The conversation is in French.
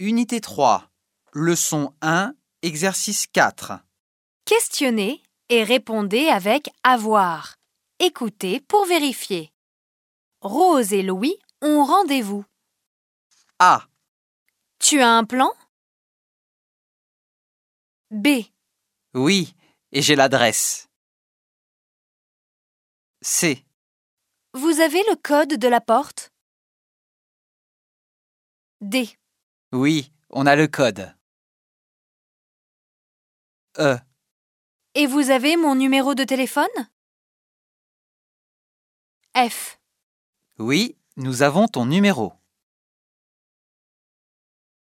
Unité 3. Leçon 1, exercice 4. Questionnez et répondez avec avoir. Écoutez pour vérifier. Rose et Louis ont rendez-vous. A. Tu as un plan? B. Oui, et j'ai l'adresse. C. Vous avez le code de la porte? D. Oui, on a le code. E. Et vous avez mon numéro de téléphone? F. Oui, nous avons ton numéro.